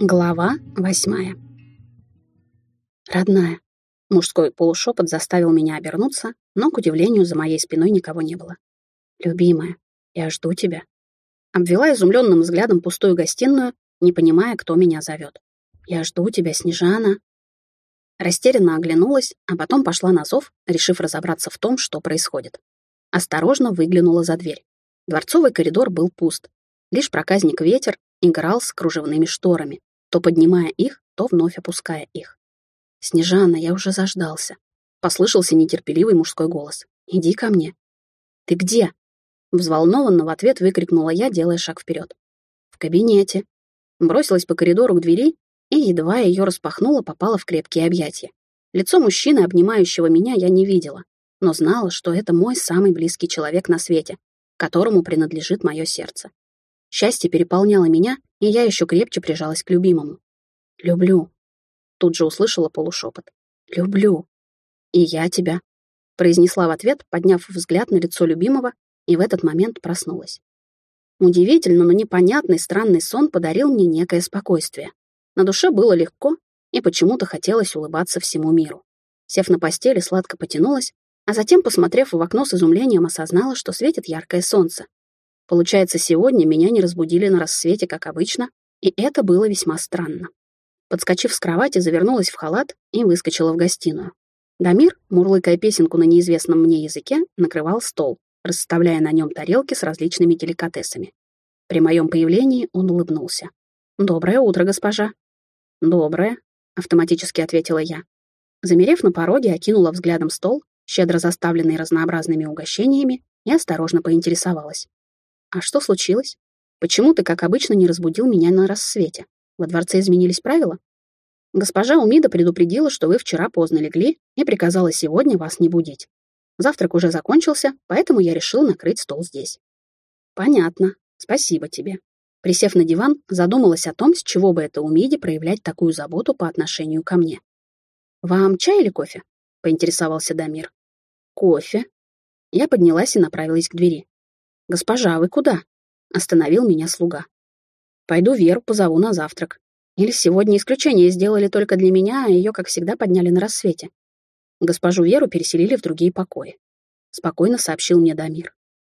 Глава восьмая. Родная. Мужской полушепот заставил меня обернуться, но, к удивлению, за моей спиной никого не было. Любимая, я жду тебя. Обвела изумленным взглядом пустую гостиную, не понимая, кто меня зовет. Я жду тебя, Снежана. Растерянно оглянулась, а потом пошла на зов, решив разобраться в том, что происходит. Осторожно выглянула за дверь. Дворцовый коридор был пуст. Лишь проказник ветер играл с кружевными шторами, то поднимая их, то вновь опуская их. «Снежана, я уже заждался», — послышался нетерпеливый мужской голос. «Иди ко мне». «Ты где?» Взволнованно в ответ выкрикнула я, делая шаг вперед. «В кабинете». Бросилась по коридору к двери и, едва ее распахнула, попала в крепкие объятия. Лицо мужчины, обнимающего меня, я не видела, но знала, что это мой самый близкий человек на свете, которому принадлежит мое сердце. Счастье переполняло меня, и я еще крепче прижалась к любимому. «Люблю», — тут же услышала полушепот. «Люблю». «И я тебя», — произнесла в ответ, подняв взгляд на лицо любимого, и в этот момент проснулась. Удивительно, но непонятный странный сон подарил мне некое спокойствие. На душе было легко, и почему-то хотелось улыбаться всему миру. Сев на постели, сладко потянулась, а затем, посмотрев в окно с изумлением, осознала, что светит яркое солнце. Получается, сегодня меня не разбудили на рассвете, как обычно, и это было весьма странно. Подскочив с кровати, завернулась в халат и выскочила в гостиную. Дамир, мурлыкая песенку на неизвестном мне языке, накрывал стол, расставляя на нем тарелки с различными деликатесами. При моем появлении он улыбнулся. «Доброе утро, госпожа». «Доброе», — автоматически ответила я. Замерев на пороге, окинула взглядом стол, щедро заставленный разнообразными угощениями, и осторожно поинтересовалась. А что случилось? Почему ты, как обычно, не разбудил меня на рассвете? Во дворце изменились правила? Госпожа Умида предупредила, что вы вчера поздно легли и приказала сегодня вас не будить. Завтрак уже закончился, поэтому я решил накрыть стол здесь. Понятно. Спасибо тебе. Присев на диван, задумалась о том, с чего бы это Умиде проявлять такую заботу по отношению ко мне. «Вам чай или кофе?» — поинтересовался Дамир. «Кофе». Я поднялась и направилась к двери. «Госпожа, вы куда?» — остановил меня слуга. «Пойду Веру позову на завтрак. Или сегодня исключение сделали только для меня, а ее, как всегда, подняли на рассвете. Госпожу Веру переселили в другие покои», — спокойно сообщил мне Дамир.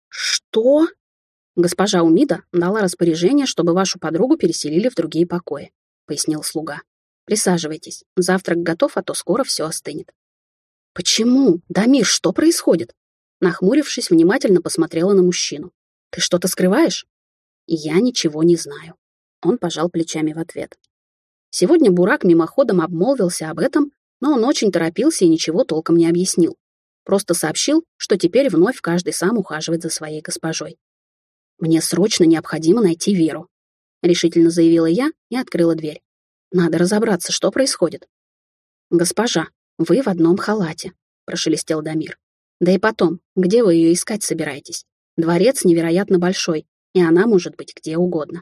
«Что?» «Госпожа Умида дала распоряжение, чтобы вашу подругу переселили в другие покои», — пояснил слуга. «Присаживайтесь. Завтрак готов, а то скоро все остынет». «Почему? Дамир, что происходит?» Нахмурившись, внимательно посмотрела на мужчину. «Ты что-то скрываешь?» «Я ничего не знаю». Он пожал плечами в ответ. Сегодня Бурак мимоходом обмолвился об этом, но он очень торопился и ничего толком не объяснил. Просто сообщил, что теперь вновь каждый сам ухаживает за своей госпожой. «Мне срочно необходимо найти Веру», — решительно заявила я и открыла дверь. «Надо разобраться, что происходит». «Госпожа, вы в одном халате», — прошелестел Дамир. Да и потом, где вы ее искать собираетесь? Дворец невероятно большой, и она может быть где угодно.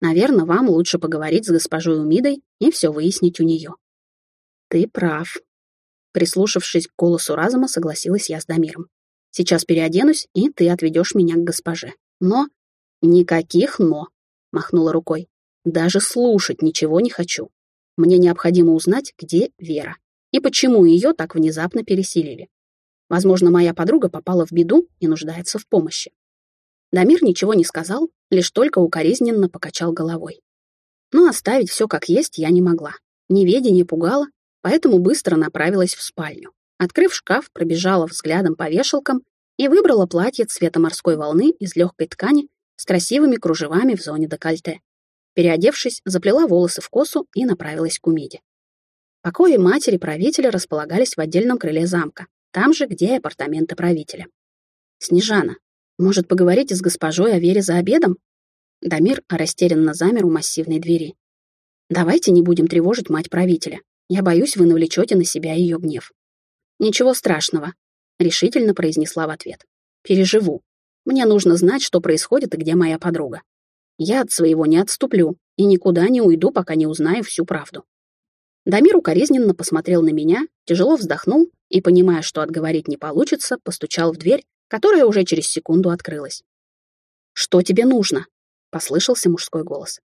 Наверное, вам лучше поговорить с госпожой Умидой и все выяснить у нее. Ты прав. Прислушавшись к голосу разума, согласилась я с Дамиром. Сейчас переоденусь, и ты отведешь меня к госпоже. Но... Никаких «но», — махнула рукой. Даже слушать ничего не хочу. Мне необходимо узнать, где Вера, и почему ее так внезапно переселили. Возможно, моя подруга попала в беду и нуждается в помощи. Дамир ничего не сказал, лишь только укоризненно покачал головой. Но оставить все как есть я не могла. Неведение пугало, поэтому быстро направилась в спальню. Открыв шкаф, пробежала взглядом по вешалкам и выбрала платье цвета морской волны из легкой ткани с красивыми кружевами в зоне декольте. Переодевшись, заплела волосы в косу и направилась к Умиде. Покои матери правителя располагались в отдельном крыле замка, там же, где и апартаменты правителя. «Снежана, может, поговорите с госпожой о Вере за обедом?» Дамир растерянно замер у массивной двери. «Давайте не будем тревожить мать правителя. Я боюсь, вы навлечете на себя ее гнев». «Ничего страшного», — решительно произнесла в ответ. «Переживу. Мне нужно знать, что происходит и где моя подруга. Я от своего не отступлю и никуда не уйду, пока не узнаю всю правду». Дамир укоризненно посмотрел на меня, тяжело вздохнул и, понимая, что отговорить не получится, постучал в дверь, которая уже через секунду открылась. «Что тебе нужно?» — послышался мужской голос.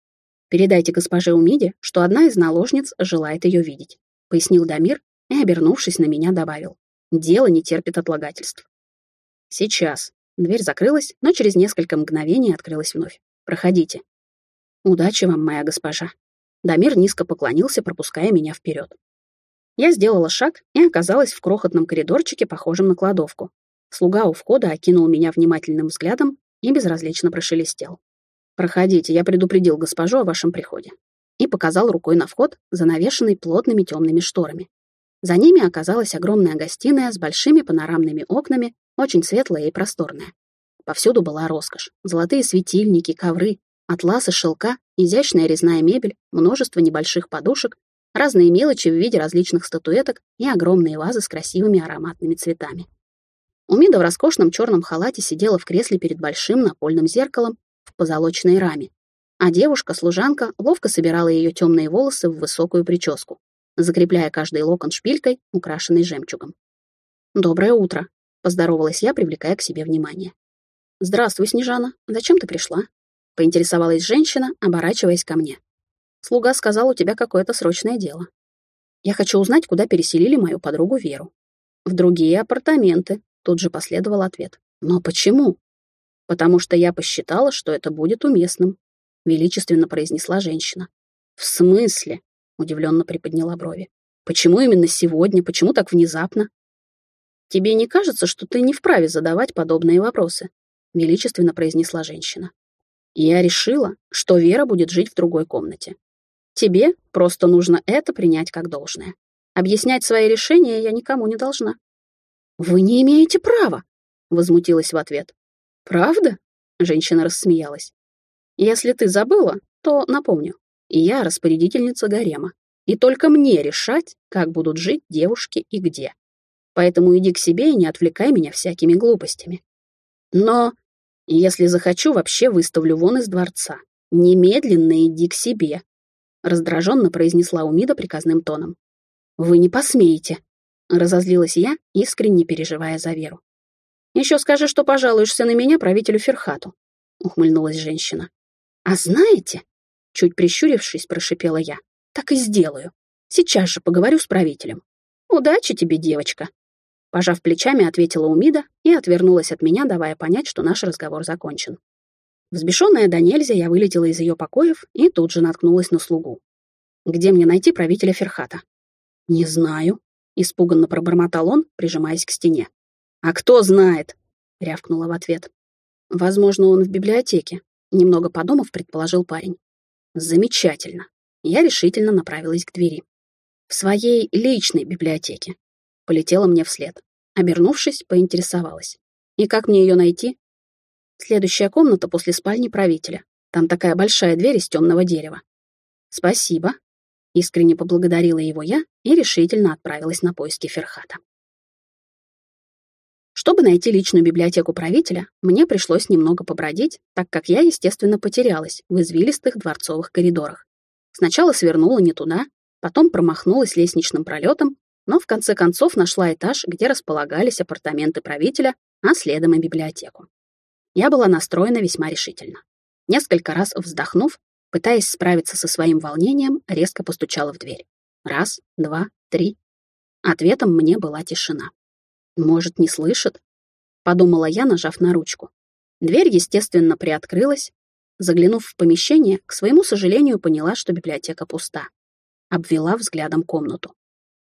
Передайте госпоже Умиде, что одна из наложниц желает ее видеть», — пояснил Дамир и, обернувшись на меня, добавил. «Дело не терпит отлагательств». «Сейчас». Дверь закрылась, но через несколько мгновений открылась вновь. «Проходите». «Удачи вам, моя госпожа». Дамир низко поклонился, пропуская меня вперед. Я сделала шаг и оказалась в крохотном коридорчике, похожем на кладовку. Слуга у входа окинул меня внимательным взглядом и безразлично прошелестел. «Проходите, я предупредил госпожу о вашем приходе». И показал рукой на вход, занавешенный плотными темными шторами. За ними оказалась огромная гостиная с большими панорамными окнами, очень светлая и просторная. Повсюду была роскошь. Золотые светильники, ковры, атласы шелка, изящная резная мебель, множество небольших подушек, разные мелочи в виде различных статуэток и огромные вазы с красивыми ароматными цветами. Умида в роскошном черном халате сидела в кресле перед большим напольным зеркалом в позолоченной раме, а девушка-служанка ловко собирала ее темные волосы в высокую прическу, закрепляя каждый локон шпилькой, украшенной жемчугом. «Доброе утро», — поздоровалась я, привлекая к себе внимание. «Здравствуй, Снежана. Зачем ты пришла?» — поинтересовалась женщина, оборачиваясь ко мне. «Слуга сказал, у тебя какое-то срочное дело. Я хочу узнать, куда переселили мою подругу Веру. В другие апартаменты, Тут же последовал ответ. «Но почему?» «Потому что я посчитала, что это будет уместным», — величественно произнесла женщина. «В смысле?» — удивленно приподняла брови. «Почему именно сегодня? Почему так внезапно?» «Тебе не кажется, что ты не вправе задавать подобные вопросы?» — величественно произнесла женщина. «Я решила, что Вера будет жить в другой комнате. Тебе просто нужно это принять как должное. Объяснять свои решения я никому не должна. «Вы не имеете права!» — возмутилась в ответ. «Правда?» — женщина рассмеялась. «Если ты забыла, то напомню. Я распорядительница гарема, и только мне решать, как будут жить девушки и где. Поэтому иди к себе и не отвлекай меня всякими глупостями. Но если захочу, вообще выставлю вон из дворца. Немедленно иди к себе», — раздраженно произнесла Умида приказным тоном. «Вы не посмеете», Разозлилась я, искренне переживая за Веру. «Еще скажи, что пожалуешься на меня правителю Ферхату», — ухмыльнулась женщина. «А знаете?» — чуть прищурившись, прошипела я. «Так и сделаю. Сейчас же поговорю с правителем. Удачи тебе, девочка!» Пожав плечами, ответила Умида и отвернулась от меня, давая понять, что наш разговор закончен. Взбешенная до нельзя, я вылетела из ее покоев и тут же наткнулась на слугу. «Где мне найти правителя Ферхата?» «Не знаю», Испуганно пробормотал он, прижимаясь к стене. «А кто знает?» — рявкнула в ответ. «Возможно, он в библиотеке», — немного подумав, предположил парень. «Замечательно». Я решительно направилась к двери. «В своей личной библиотеке». Полетела мне вслед. Обернувшись, поинтересовалась. «И как мне ее найти?» «Следующая комната после спальни правителя. Там такая большая дверь из темного дерева». «Спасибо», Искренне поблагодарила его я и решительно отправилась на поиски Ферхата. Чтобы найти личную библиотеку правителя, мне пришлось немного побродить, так как я, естественно, потерялась в извилистых дворцовых коридорах. Сначала свернула не туда, потом промахнулась лестничным пролетом, но в конце концов нашла этаж, где располагались апартаменты правителя, а следом и библиотеку. Я была настроена весьма решительно. Несколько раз вздохнув, Пытаясь справиться со своим волнением, резко постучала в дверь. Раз, два, три. Ответом мне была тишина. «Может, не слышит?» — подумала я, нажав на ручку. Дверь, естественно, приоткрылась. Заглянув в помещение, к своему сожалению, поняла, что библиотека пуста. Обвела взглядом комнату.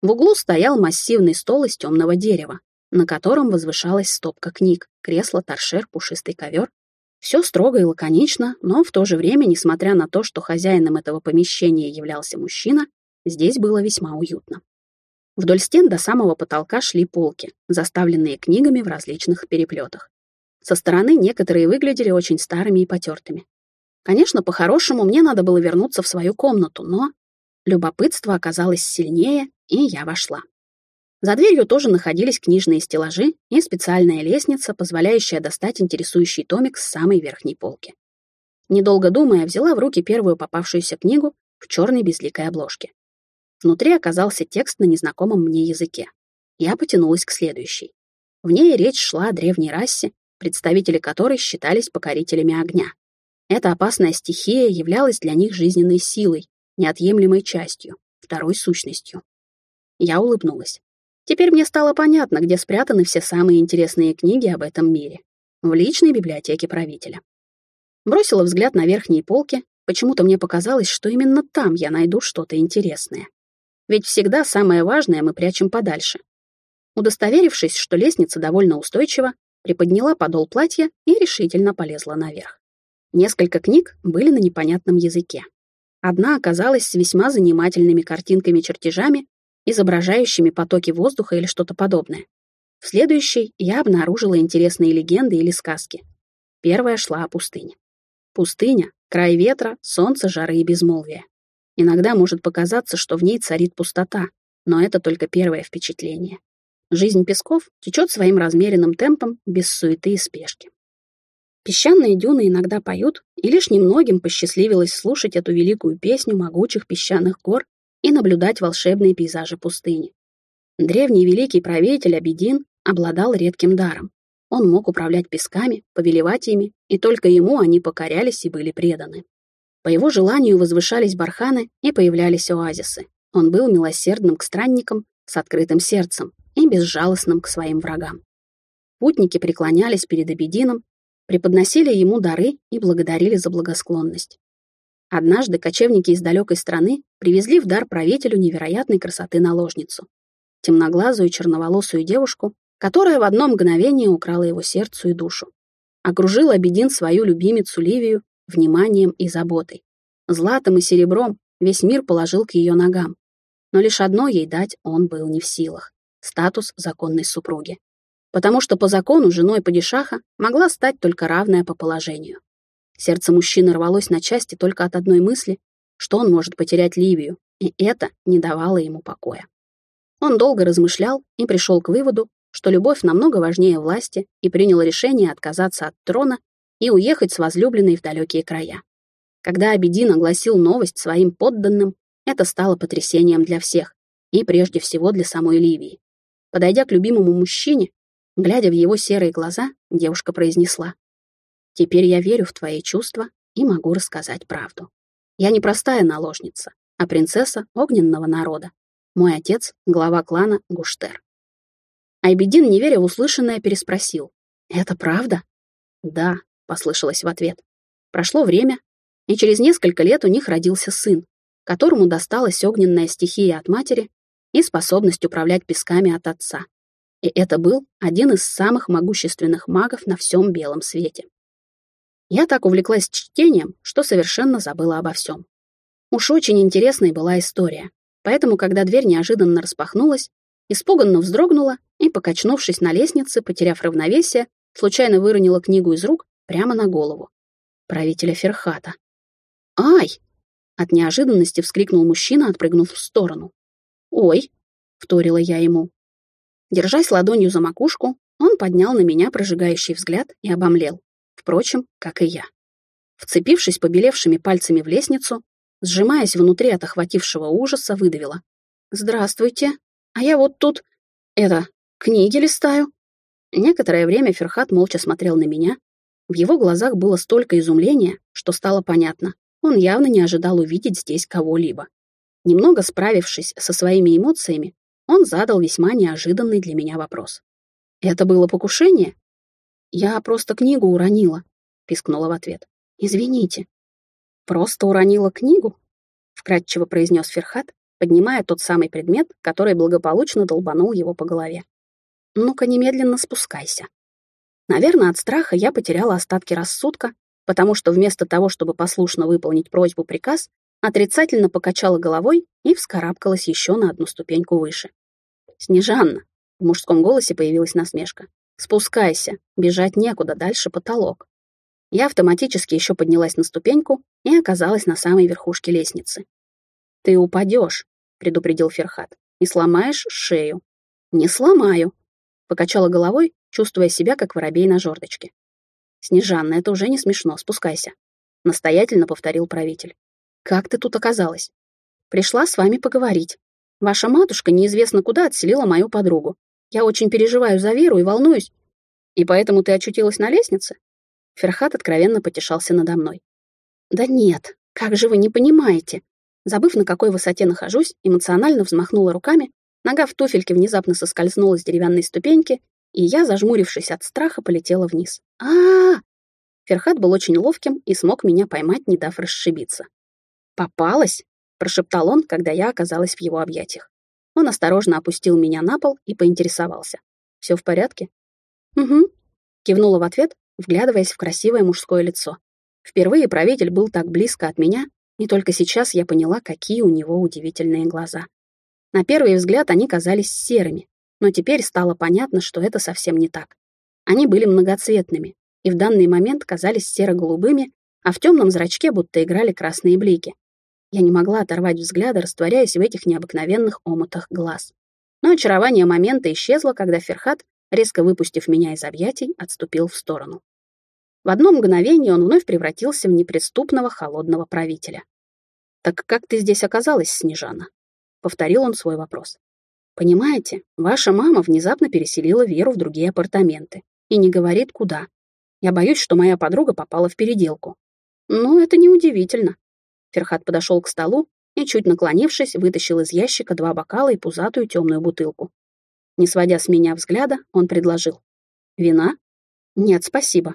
В углу стоял массивный стол из темного дерева, на котором возвышалась стопка книг, кресло, торшер, пушистый ковер все строго и лаконично, но в то же время, несмотря на то, что хозяином этого помещения являлся мужчина, здесь было весьма уютно. Вдоль стен до самого потолка шли полки, заставленные книгами в различных переплетах. Со стороны некоторые выглядели очень старыми и потертыми. Конечно, по-хорошему мне надо было вернуться в свою комнату, но любопытство оказалось сильнее, и я вошла. За дверью тоже находились книжные стеллажи и специальная лестница, позволяющая достать интересующий томик с самой верхней полки. Недолго думая, взяла в руки первую попавшуюся книгу в черной безликой обложке. Внутри оказался текст на незнакомом мне языке. Я потянулась к следующей. В ней речь шла о древней расе, представители которой считались покорителями огня. Эта опасная стихия являлась для них жизненной силой, неотъемлемой частью, второй сущностью. Я улыбнулась. Теперь мне стало понятно, где спрятаны все самые интересные книги об этом мире. В личной библиотеке правителя. Бросила взгляд на верхние полки, почему-то мне показалось, что именно там я найду что-то интересное. Ведь всегда самое важное мы прячем подальше. Удостоверившись, что лестница довольно устойчива, приподняла подол платья и решительно полезла наверх. Несколько книг были на непонятном языке. Одна оказалась с весьма занимательными картинками-чертежами, изображающими потоки воздуха или что-то подобное. В следующей я обнаружила интересные легенды или сказки. Первая шла о пустыне. Пустыня — край ветра, солнца, жары и безмолвия. Иногда может показаться, что в ней царит пустота, но это только первое впечатление. Жизнь песков течет своим размеренным темпом, без суеты и спешки. Песчаные дюны иногда поют, и лишь немногим посчастливилось слушать эту великую песню могучих песчаных гор и наблюдать волшебные пейзажи пустыни. Древний великий правитель Абидин обладал редким даром. Он мог управлять песками, повелевать ими, и только ему они покорялись и были преданы. По его желанию возвышались барханы и появлялись оазисы. Он был милосердным к странникам, с открытым сердцем и безжалостным к своим врагам. Путники преклонялись перед Абидином, преподносили ему дары и благодарили за благосклонность. Однажды кочевники из далекой страны привезли в дар правителю невероятной красоты наложницу. Темноглазую черноволосую девушку, которая в одно мгновение украла его сердцу и душу. Окружил Абедин свою любимицу Ливию вниманием и заботой. Златом и серебром весь мир положил к ее ногам. Но лишь одно ей дать он был не в силах — статус законной супруги. Потому что по закону женой падишаха могла стать только равная по положению. Сердце мужчины рвалось на части только от одной мысли, что он может потерять Ливию, и это не давало ему покоя. Он долго размышлял и пришел к выводу, что любовь намного важнее власти и принял решение отказаться от трона и уехать с возлюбленной в далекие края. Когда Абедин огласил новость своим подданным, это стало потрясением для всех, и прежде всего для самой Ливии. Подойдя к любимому мужчине, глядя в его серые глаза, девушка произнесла, «Теперь я верю в твои чувства и могу рассказать правду. Я не простая наложница, а принцесса огненного народа. Мой отец — глава клана Гуштер». Айбедин, не веря в услышанное, переспросил, «Это правда?» «Да», — послышалось в ответ. Прошло время, и через несколько лет у них родился сын, которому досталась огненная стихия от матери и способность управлять песками от отца. И это был один из самых могущественных магов на всем белом свете. Я так увлеклась чтением, что совершенно забыла обо всем. Уж очень интересной была история, поэтому, когда дверь неожиданно распахнулась, испуганно вздрогнула и, покачнувшись на лестнице, потеряв равновесие, случайно выронила книгу из рук прямо на голову. Правителя Ферхата. «Ай!» От неожиданности вскрикнул мужчина, отпрыгнув в сторону. «Ой!» — вторила я ему. Держась ладонью за макушку, он поднял на меня прожигающий взгляд и обомлел. Впрочем, как и я. Вцепившись побелевшими пальцами в лестницу, сжимаясь внутри от охватившего ужаса, выдавила. «Здравствуйте. А я вот тут... это... книги листаю». Некоторое время Ферхат молча смотрел на меня. В его глазах было столько изумления, что стало понятно. Он явно не ожидал увидеть здесь кого-либо. Немного справившись со своими эмоциями, он задал весьма неожиданный для меня вопрос. «Это было покушение?» «Я просто книгу уронила», — пискнула в ответ. «Извините». «Просто уронила книгу?» — вкратчиво произнес Ферхат, поднимая тот самый предмет, который благополучно долбанул его по голове. «Ну-ка, немедленно спускайся». Наверное, от страха я потеряла остатки рассудка потому что вместо того, чтобы послушно выполнить просьбу-приказ, отрицательно покачала головой и вскарабкалась еще на одну ступеньку выше. «Снежанна!» — в мужском голосе появилась насмешка. «Спускайся, бежать некуда, дальше потолок». Я автоматически еще поднялась на ступеньку и оказалась на самой верхушке лестницы. «Ты упадешь», — предупредил Ферхат, — «и сломаешь шею». «Не сломаю», — покачала головой, чувствуя себя как воробей на жердочке. «Снежанна, это уже не смешно, спускайся», — настоятельно повторил правитель. «Как ты тут оказалась?» «Пришла с вами поговорить. Ваша матушка неизвестно куда отселила мою подругу. Я очень переживаю за Веру и волнуюсь. И поэтому ты очутилась на лестнице?» Ферхат откровенно потешался надо мной. Да нет, как же вы не понимаете? Забыв, на какой высоте нахожусь, эмоционально взмахнула руками, нога в туфельке внезапно соскользнула с деревянной ступеньки, и я, зажмурившись от страха, полетела вниз. а а! Ферхат был очень ловким и смог меня поймать, не дав расшибиться. «Попалась?» — прошептал он, когда я оказалась в его объятиях. Он осторожно опустил меня на пол и поинтересовался. «Все в порядке?» «Угу», — кивнула в ответ, вглядываясь в красивое мужское лицо. Впервые правитель был так близко от меня, и только сейчас я поняла, какие у него удивительные глаза. На первый взгляд они казались серыми, но теперь стало понятно, что это совсем не так. Они были многоцветными, и в данный момент казались серо-голубыми, а в темном зрачке будто играли красные блики. Я не могла оторвать взгляда, растворяясь в этих необыкновенных омутах глаз. Но очарование момента исчезло, когда Ферхат, резко выпустив меня из объятий, отступил в сторону. В одно мгновение он вновь превратился в неприступного холодного правителя. «Так как ты здесь оказалась, Снежана?» — повторил он свой вопрос. «Понимаете, ваша мама внезапно переселила Веру в другие апартаменты и не говорит, куда. Я боюсь, что моя подруга попала в переделку. Но это неудивительно». Ферхат подошел к столу и, чуть наклонившись, вытащил из ящика два бокала и пузатую темную бутылку. Не сводя с меня взгляда, он предложил. «Вина?» «Нет, спасибо»,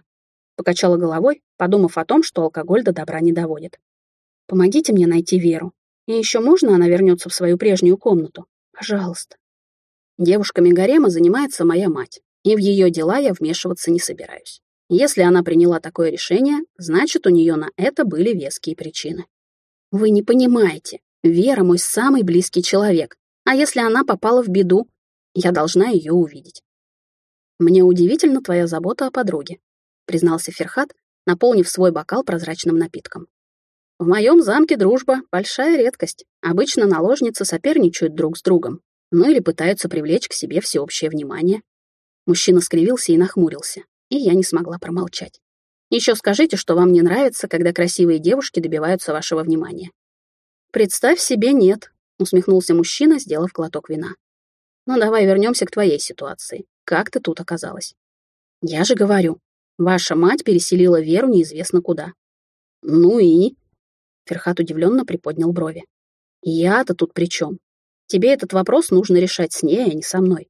Покачала головой, подумав о том, что алкоголь до добра не доводит. «Помогите мне найти Веру. И еще можно она вернется в свою прежнюю комнату? Пожалуйста». Девушками гарема занимается моя мать, и в ее дела я вмешиваться не собираюсь. Если она приняла такое решение, значит, у нее на это были веские причины. Вы не понимаете, Вера мой самый близкий человек, а если она попала в беду, я должна ее увидеть. Мне удивительно твоя забота о подруге признался Ферхат, наполнив свой бокал прозрачным напитком. В моем замке дружба — большая редкость. Обычно наложницы соперничают друг с другом, ну или пытаются привлечь к себе всеобщее внимание. Мужчина скривился и нахмурился, и я не смогла промолчать. Еще скажите, что вам не нравится, когда красивые девушки добиваются вашего внимания. Представь себе, нет, усмехнулся мужчина, сделав глоток вина. Ну давай вернемся к твоей ситуации. Как ты тут оказалась? Я же говорю, Ваша мать переселила Веру неизвестно куда. Ну и? Ферхат удивленно приподнял брови. Я-то тут при чем? Тебе этот вопрос нужно решать с ней, а не со мной.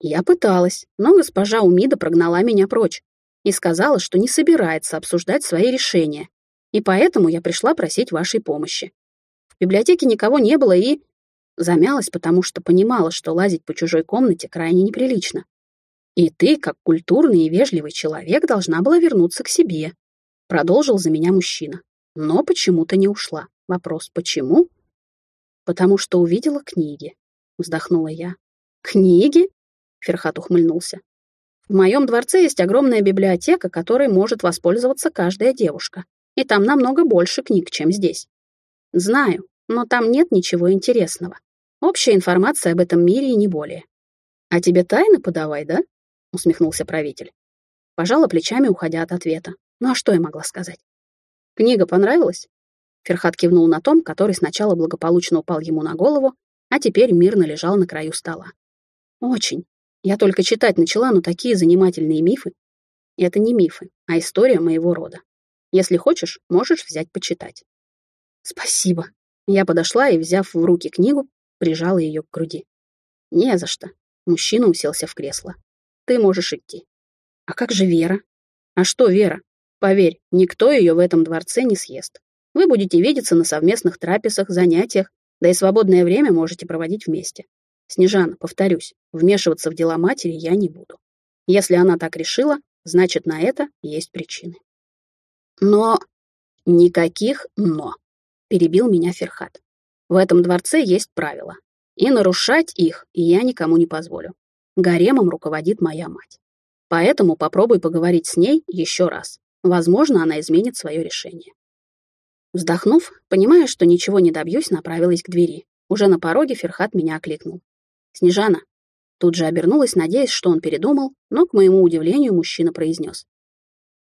Я пыталась, но госпожа Умида прогнала меня прочь и сказала, что не собирается обсуждать свои решения, и поэтому я пришла просить вашей помощи. В библиотеке никого не было и... Замялась, потому что понимала, что лазить по чужой комнате крайне неприлично. И ты, как культурный и вежливый человек, должна была вернуться к себе. Продолжил за меня мужчина. Но почему-то не ушла. Вопрос «почему?» «Потому что увидела книги», — вздохнула я. «Книги?» — Ферхат ухмыльнулся. «В моем дворце есть огромная библиотека, которой может воспользоваться каждая девушка. И там намного больше книг, чем здесь. Знаю, но там нет ничего интересного. Общая информация об этом мире и не более. А тебе тайны подавай, да? усмехнулся правитель. Пожала плечами, уходя от ответа. Ну а что я могла сказать? Книга понравилась? Ферхат кивнул на том, который сначала благополучно упал ему на голову, а теперь мирно лежал на краю стола. Очень. Я только читать начала, но такие занимательные мифы. Это не мифы, а история моего рода. Если хочешь, можешь взять почитать. Спасибо. Я подошла и, взяв в руки книгу, прижала ее к груди. Не за что. Мужчина уселся в кресло. Ты можешь идти. А как же Вера? А что Вера? Поверь, никто ее в этом дворце не съест. Вы будете видеться на совместных трапезах, занятиях, да и свободное время можете проводить вместе. Снежана, повторюсь, вмешиваться в дела матери я не буду. Если она так решила, значит, на это есть причины. Но... Никаких «но», — перебил меня Ферхат. В этом дворце есть правила, и нарушать их я никому не позволю. Гаремом руководит моя мать. Поэтому попробуй поговорить с ней еще раз. Возможно, она изменит свое решение. Вздохнув, понимая, что ничего не добьюсь, направилась к двери. Уже на пороге Ферхат меня окликнул. «Снежана». Тут же обернулась, надеясь, что он передумал, но, к моему удивлению, мужчина произнес.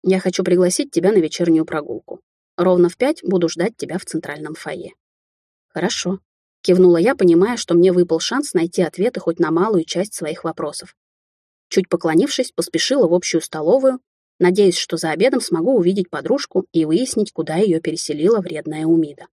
«Я хочу пригласить тебя на вечернюю прогулку. Ровно в пять буду ждать тебя в центральном фойе». «Хорошо», Кивнула я, понимая, что мне выпал шанс найти ответы хоть на малую часть своих вопросов. Чуть поклонившись, поспешила в общую столовую, надеясь, что за обедом смогу увидеть подружку и выяснить, куда ее переселила вредная Умида.